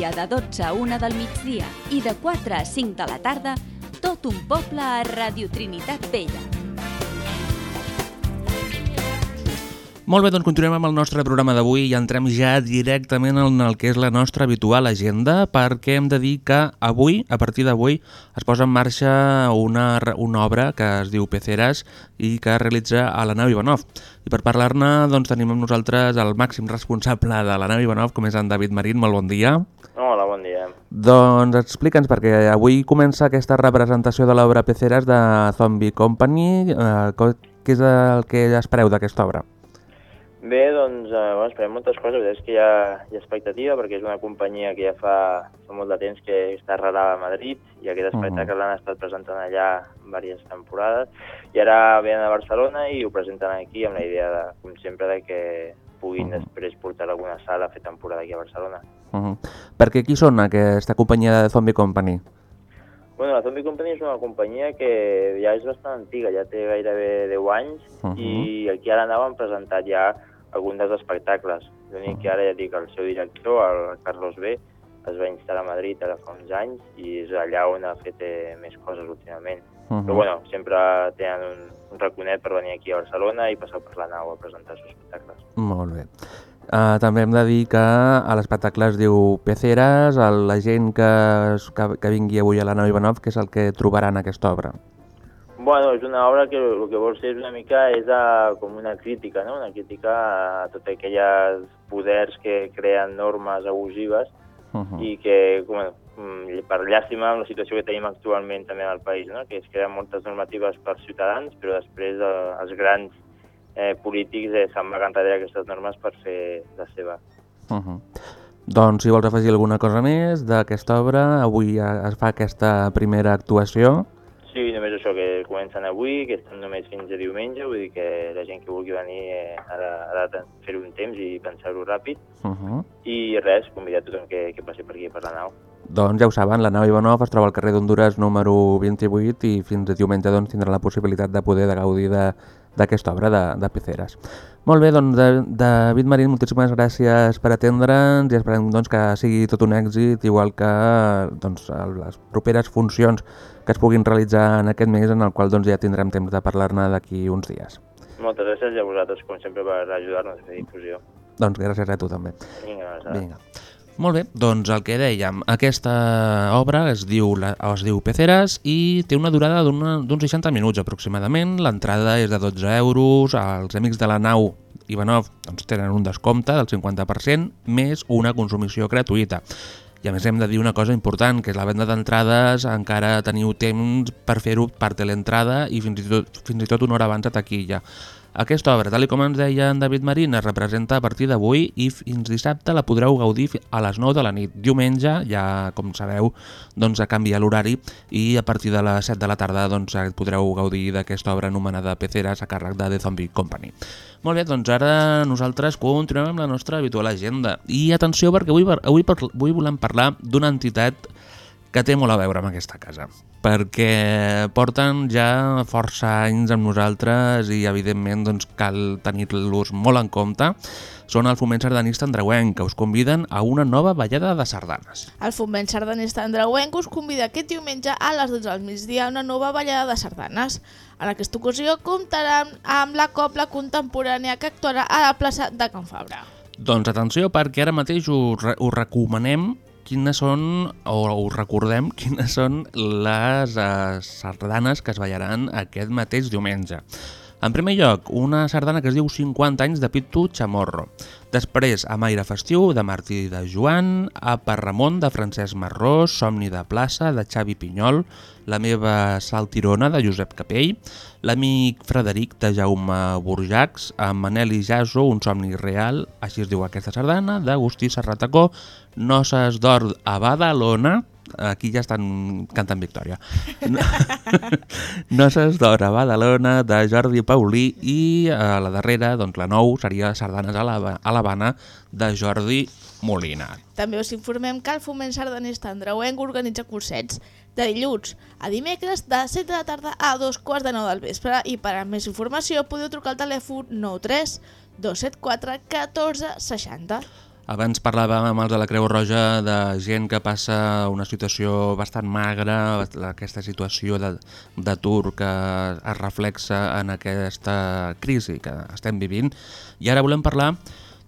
S4: Dia de 12 a 1 del migdia i de 4 a 5 de la tarda, tot un poble a Radio Trinitat Vella.
S10: Molt bé, doncs continuem amb el nostre programa d'avui i entrem ja directament en el que és la nostra habitual agenda perquè hem de dir que avui, a partir d'avui, es posa en marxa una, una obra que es diu Peceres i que es realitza a la nau Ivanov. I per parlar-ne doncs, tenim amb nosaltres el màxim responsable de la nau Ivanov, com és en David Marín. Molt bon dia. Doncs explica'ns, perquè avui comença aquesta representació de l'obra Peceres de Zombie Company. Eh, què és el que espereu d'aquesta obra?
S9: Bé, doncs, eh, bueno, esperem moltes coses. És que hi ha, hi ha expectativa perquè és una companyia que ja fa, fa molt de temps que està arrelada a Madrid i aquest espectacle l'han estat presentant allà diverses temporades i ara venen a Barcelona i ho presenten aquí amb la idea, de, com sempre, de que puguin després portar alguna sala a fer temporada aquí a Barcelona.
S2: Uh -huh. Perquè qui són aquesta companyia de Zombie Company?
S9: Bueno, la Zombie Company és una companyia que ja és bastant antiga, ja té gairebé 10 anys
S2: Uh -huh.
S9: i aquí a la nau han presentat ja alguns dels espectacles. L'únic que ara ja dic, el seu director, el Carlos B, es va instal·lar a Madrid ara fa uns anys i és allà on ha fet eh, més coses últimament.
S2: Uh -huh.
S9: Però bueno, sempre tenen un, un raconet per venir aquí a Barcelona i passar per la nau a presentar els seus espectacles.
S2: Molt bé. Uh, també hem de dir que a l'espectacle es diu Peceres, el, la gent que, es- que, que vingui avui a la nau Ivanov, que és el que trobaran aquesta obra.
S9: Bueno, és una obra que el que vol ser és una mica és a, com una crítica, no? una crítica a tots aquells poders que creen normes abusives
S2: Uh -huh.
S9: i que, bueno, per llàstima amb la situació que tenim actualment també al país, no? que es creen moltes normatives per ciutadans, però després eh, els grans eh, polítics eh, s'amaguen darrere aquestes normes per fer la seva.
S2: Uh -huh. Doncs si vols afegir alguna cosa més d'aquesta obra, avui es fa aquesta primera actuació.
S9: Sí, només això, que comencen avui, que estan només fins a diumenge, vull dir que la gent que vulgui venir eh, ha de- de fer un temps i pensar-ho ràpid.
S2: Uh -huh.
S9: I res, convidar tothom que, que passi per aquí per la nau.
S2: Doncs ja ho saben, la nau Ivanov es troba al carrer d'Honduras número 28 i fins a diumenge doncs, tindrà la possibilitat de poder de gaudir d'aquesta obra de, de Piceres. Molt bé, doncs David Marín, moltíssimes gràcies per atendre'ns i esperem doncs, que sigui tot un èxit, igual que doncs, les properes funcions que es puguin realitzar en aquest mes, en el qual doncs, ja tindrem temps de parlar-ne d'aquí uns dies.
S9: Moltes gràcies a vosaltres, com sempre, per ajudar-nos a fer difusió.
S2: Doncs gràcies a tu també.
S9: Vinga, abraçada.
S2: Vinga. Molt bé, doncs el que dèiem, aquesta obra es diu, es diu Peceres i té una durada d'uns 60 minuts aproximadament. L'entrada és de 12 euros, els amics de la nau Ivanov doncs, tenen un descompte del 50% més una consumició gratuïta. I a més hem de dir una cosa important, que és la venda d'entrades encara teniu temps per fer-ho per teleentrada i fins i, tot, fins i tot una hora abans a taquilla. Aquesta obra, tal com ens deia en David Marín, es representa a partir d'avui i fins dissabte la podreu gaudir a les 9 de la nit. Diumenge, ja com sabeu, doncs canvia l'horari i a partir de les 7 de la tarda doncs, podreu gaudir d'aquesta obra anomenada Peceres a càrrec de The Zombie Company. Molt bé, doncs ara nosaltres continuem amb la nostra habitual agenda. I atenció perquè avui, avui, avui volem parlar d'una entitat que té molt a veure amb aquesta casa, perquè porten ja força anys amb nosaltres i evidentment doncs, cal tenir-los molt en compte. Són el Foment Sardanista Andreuenc, que us conviden a una nova ballada de sardanes.
S1: El Foment Sardanista Andreuenc us convida aquest diumenge a les 12 del migdia a una nova ballada de sardanes. En aquesta ocasió comptarà amb la copla contemporània que actuarà a la plaça de Can Fabra.
S2: Doncs atenció, perquè ara mateix us, re us recomanem quines són, o us recordem quines són les eh, sardanes que es ballaran aquest mateix diumenge. En primer lloc, una sardana que es diu 50 anys de Pitu Chamorro. Després, a Maire Festiu, de Martí de Joan, a Parramon, de Francesc Marrós, Somni de Plaça, de Xavi Pinyol, La meva Saltirona, de Josep Capell, L'amic Frederic, de Jaume Burjacs, a Manel i Jaso, Un somni real, així es diu aquesta sardana, d'Agustí Serratacó, Noces d'or a Badalona, aquí ja estan cantant victòria. Noces d'or a Badalona, de Jordi Paulí i a la darrera, doncs la nou, seria Sardanes a l'Hava- a l'Havana, de Jordi Molina.
S1: També us informem que el Foment Sardanista Andreuenc organitza cursets de dilluns a dimecres de 7 de la tarda a dos quarts de 9 del vespre i per a més informació podeu trucar al telèfon 93 274 14 60.
S2: Abans parlàvem amb els de la Creu Roja de gent que passa una situació bastant magra, aquesta situació d'atur que es reflexa en aquesta crisi que estem vivint. I ara volem parlar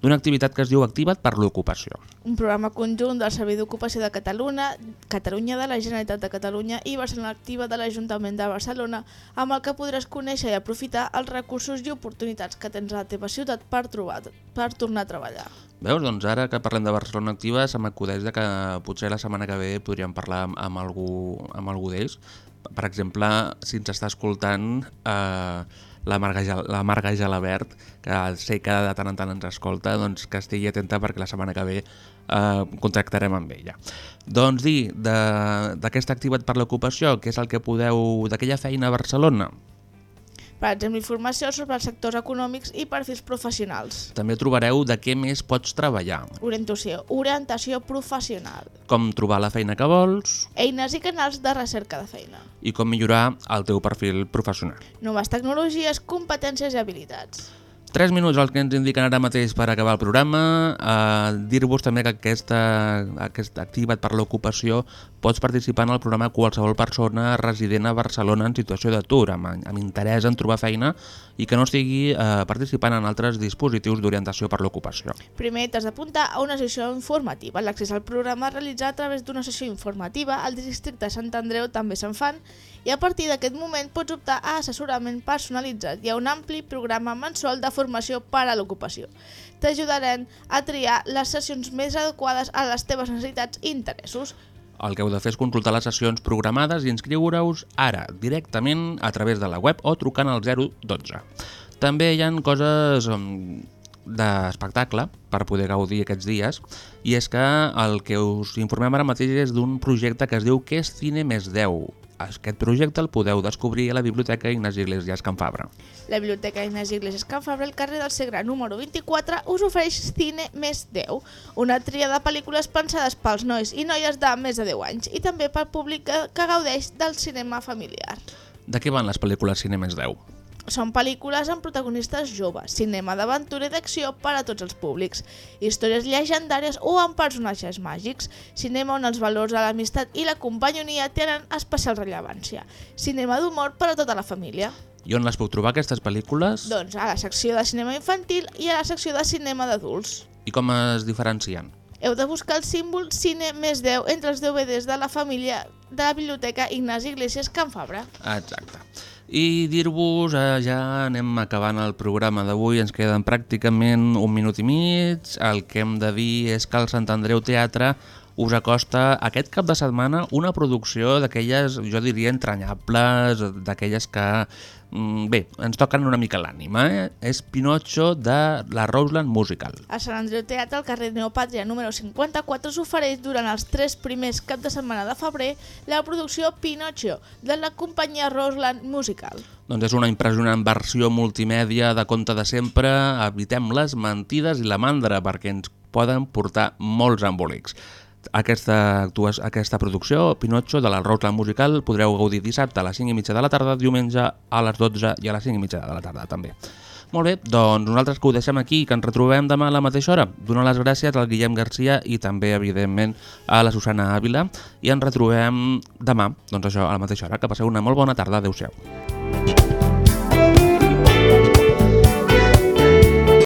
S2: d'una activitat que es diu Activa't per l'ocupació.
S1: Un programa conjunt del Servei d'Ocupació de Catalunya, Catalunya de la Generalitat de Catalunya i Barcelona Activa de l'Ajuntament de Barcelona, amb el que podràs conèixer i aprofitar els recursos i oportunitats que tens a la teva ciutat per, trobar, per tornar a treballar.
S2: Veus, doncs ara que parlem de Barcelona Activa se m'acudeix de que potser la setmana que ve podríem parlar amb, amb algú, amb algú d'ells. Per exemple, si ens està escoltant, eh, la Marga, la Gelabert, que sé que de tant en tant ens escolta, doncs que estigui atenta perquè la setmana que ve eh, contactarem amb ella. Doncs dir, d'aquesta activitat per l'ocupació, què és el que podeu... d'aquella feina a Barcelona?
S1: Per exemple, informació sobre els sectors econòmics i perfils professionals.
S2: També trobareu de què més pots treballar,
S1: Orientació, orientació professional.
S2: com trobar la feina que vols
S1: Eines i canals de recerca de feina.
S2: i com millorar el teu perfil professional.
S1: Noves tecnologies, competències i habilitats.
S2: 3 minuts els que ens indiquen ara mateix per acabar el programa. Uh, Dir-vos també que aquesta, aquesta activitat per l'ocupació pots participar en el programa qualsevol persona resident a Barcelona en situació d'atur, amb, amb interès en trobar feina i que no estigui uh, participant en altres dispositius d'orientació per l'ocupació.
S1: Primer t'has d'apuntar a una sessió informativa. L'accés al programa es realitza a través d'una sessió informativa. Al districte Sant Andreu també se'n fan i a partir d'aquest moment pots optar a assessorament personalitzat. Hi ha un ampli programa mensual de formació per a l'ocupació. T'ajudarem a triar les sessions més adequades a les teves necessitats i interessos.
S2: El que heu de fer és consultar les sessions programades i inscriure-us ara, directament a través de la web o trucant al 012. També hi han coses um, d'espectacle per poder gaudir aquests dies i és que el que us informem ara mateix és d'un projecte que es diu Què és Cine més 10? Aquest projecte el podeu descobrir a la Biblioteca Ignasi Iglesias Can Fabra.
S1: La Biblioteca Ignasi Iglesias Can Fabra, al carrer del Segre número 24, us ofereix Cine Més 10, una tria de pel·lícules pensades pels nois i noies de més de 10 anys i també pel públic que, gaudeix del cinema familiar.
S2: De què van les pel·lícules Cine més 10?
S1: Són pel·lícules amb protagonistes joves, cinema d'aventura i d'acció per a tots els públics, històries llegendàries o amb personatges màgics, cinema on els valors de l'amistat i la companyonia tenen especial rellevància, cinema d'humor per a tota la família.
S2: I on les puc trobar, aquestes pel·lícules?
S1: Doncs a la secció de cinema infantil i a la secció de cinema d'adults.
S2: I com es diferencien?
S1: Heu de buscar el símbol Cine més 10 entre els DVDs de la família de la Biblioteca Ignasi Iglesias Can Fabra.
S2: Exacte. I dir-vos, eh, ja anem acabant el programa d'avui, ens queden pràcticament un minut i mig. El que hem de dir és que el Sant Andreu Teatre us acosta aquest cap de setmana una producció d'aquelles, jo diria, entranyables, d'aquelles que, mm, bé, ens toquen una mica l'ànima. Eh? És Pinocho de la Roseland Musical.
S1: A Sant Andreu Teatre, al carrer Neopàtria número 54, s'ofereix durant els tres primers cap de setmana de febrer la producció Pinocho de la companyia Roseland Musical.
S2: Doncs és una impressionant versió multimèdia de conte de sempre, evitem les mentides i la mandra perquè ens poden portar molts embolics. Aquesta, aquesta producció, Pinocho, de la Roseland Musical, podreu gaudir dissabte a les 5 i mitja de la tarda, diumenge a les 12 i a les 5 i mitja de la tarda també. Molt bé, doncs nosaltres que ho deixem aquí, que ens retrobem demà a la mateixa hora. Donar les gràcies al Guillem Garcia i també, evidentment, a la Susana Ávila i ens retrobem demà, doncs això, a la mateixa hora. Que passeu una molt bona tarda. Adéu-siau.